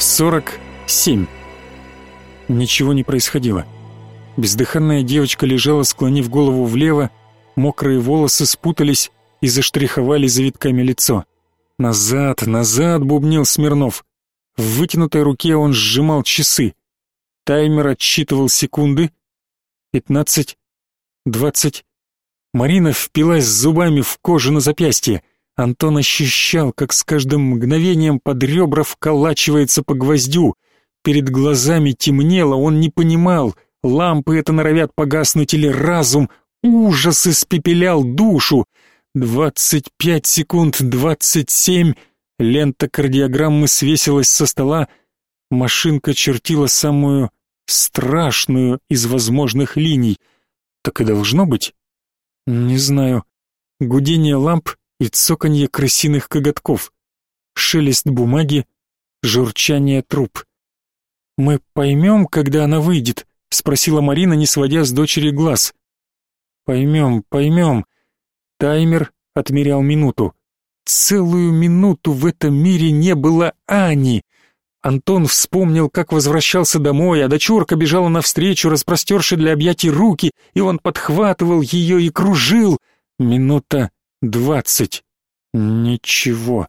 47. Ничего не происходило. Бездыханная девочка лежала, склонив голову влево, мокрые волосы спутались и заштриховали завитками лицо. «Назад, назад!» — бубнил Смирнов. В вытянутой руке он сжимал часы. Таймер отсчитывал секунды. Пятнадцать, двадцать. Марина впилась зубами в кожу на запястье. Антон ощущал, как с каждым мгновением под ребра вколачивается по гвоздю. Перед глазами темнело, он не понимал, лампы это норовят погаснуть или разум. Ужас испепелял душу. Двадцать пять секунд, двадцать семь. Лента кардиограммы свесилась со стола. Машинка чертила самую страшную из возможных линий. Так и должно быть? Не знаю. Гудение ламп и цоканье крысиных коготков, шелест бумаги, журчание труб. «Мы поймем, когда она выйдет?» — спросила Марина, не сводя с дочери глаз. «Поймем, поймем». Таймер отмерял минуту. Целую минуту в этом мире не было Ани. Антон вспомнил, как возвращался домой, а дочурка бежала навстречу, распростерши для объятий руки, и он подхватывал ее и кружил. Минута Двадцать. Ничего.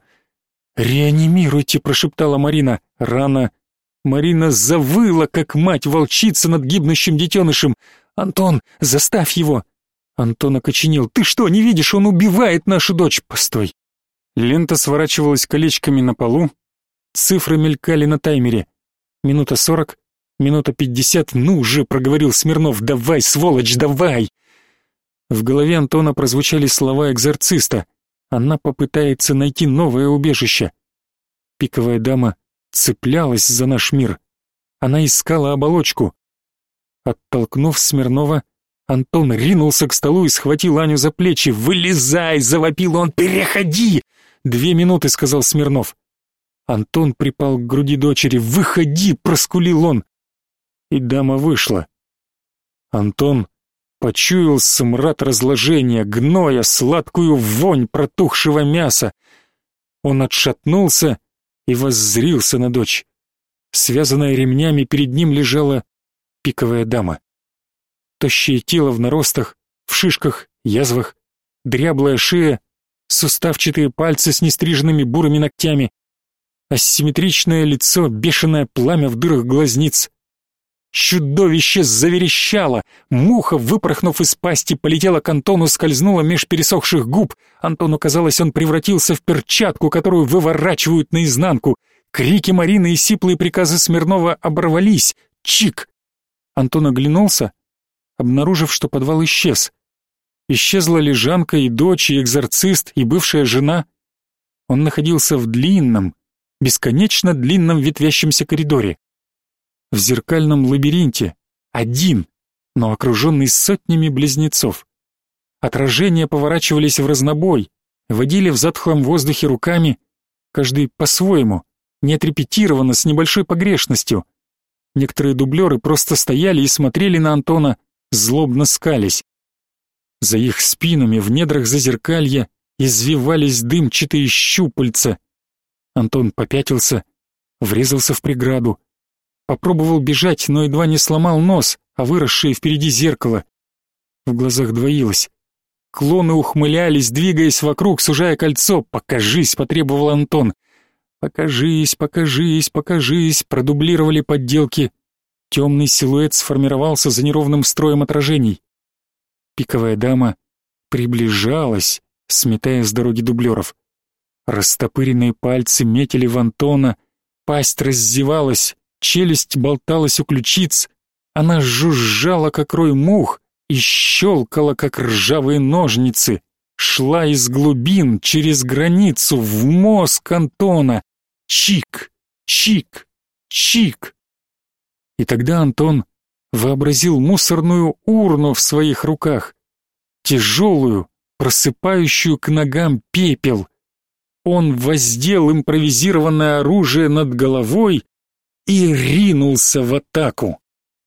«Реанимируйте», — прошептала Марина. Рано. Марина завыла, как мать-волчица над гибнущим детенышем. «Антон, заставь его!» Антон окоченел. «Ты что, не видишь? Он убивает нашу дочь!» «Постой!» Лента сворачивалась колечками на полу. Цифры мелькали на таймере. Минута сорок, минута пятьдесят. «Ну уже!» — проговорил Смирнов. «Давай, сволочь, давай!» В голове Антона прозвучали слова экзорциста. Она попытается найти новое убежище. Пиковая дама цеплялась за наш мир. Она искала оболочку. Оттолкнув Смирнова, Антон ринулся к столу и схватил Аню за плечи. «Вылезай!» — завопил он. «Переходи!» «Две минуты», — сказал Смирнов. Антон припал к груди дочери. «Выходи!» — проскулил он. И дама вышла. Антон Почуял смрад разложения, гноя, сладкую вонь протухшего мяса. Он отшатнулся и воззрился на дочь. Связанная ремнями, перед ним лежала пиковая дама. Тощее тело в наростах, в шишках, язвах, дряблая шея, суставчатые пальцы с нестриженными бурыми ногтями, асимметричное лицо, бешеное пламя в дырах глазниц, Чудовище заверещало. Муха, выпорхнув из пасти, полетела к Антону, скользнула меж пересохших губ. Антону казалось, он превратился в перчатку, которую выворачивают наизнанку. Крики Марины и сиплые приказы Смирнова оборвались. Чик! Антон оглянулся, обнаружив, что подвал исчез. Исчезла лежанка и дочь, и экзорцист, и бывшая жена. Он находился в длинном, бесконечно длинном ветвящемся коридоре в зеркальном лабиринте, один, но окруженный сотнями близнецов. Отражения поворачивались в разнобой, водили в затхлом воздухе руками, каждый по-своему, не отрепетированно, с небольшой погрешностью. Некоторые дублеры просто стояли и смотрели на Антона, злобно скались. За их спинами в недрах зазеркалья извивались дымчатые щупальца. Антон попятился, врезался в преграду, Попробовал бежать, но едва не сломал нос, а выросшее впереди зеркало. В глазах двоилось. Клоны ухмылялись, двигаясь вокруг, сужая кольцо. «Покажись!» — потребовал Антон. «Покажись, покажись, покажись!» — продублировали подделки. Темный силуэт сформировался за неровным строем отражений. Пиковая дама приближалась, сметая с дороги дублеров. Растопыренные пальцы метили в Антона, пасть раздевалась, челюсть болталась у ключиц, она жужжала, как рой мух, и щелкала, как ржавые ножницы, шла из глубин, через границу, в мозг Антона. Чик, чик, чик. И тогда Антон вообразил мусорную урну в своих руках, тяжелую, просыпающую к ногам пепел. Он воздел импровизированное оружие над головой и ринулся в атаку.